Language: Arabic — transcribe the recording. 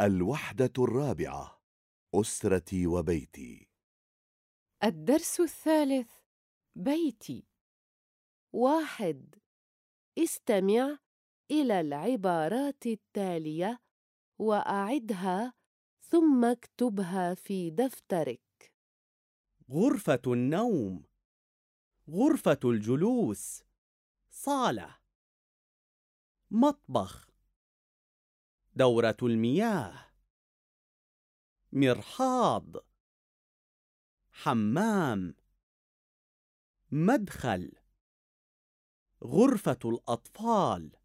الوحدة الرابعة أسرتي وبيتي. الدرس الثالث بيتي. واحد استمع إلى العبارات التالية وأعدها ثم اكتبها في دفترك. غرفة النوم غرفة الجلوس صالة. مطبخ. دورة المياه. مرحاض. حمام. مدخل. غرفة الأطفال.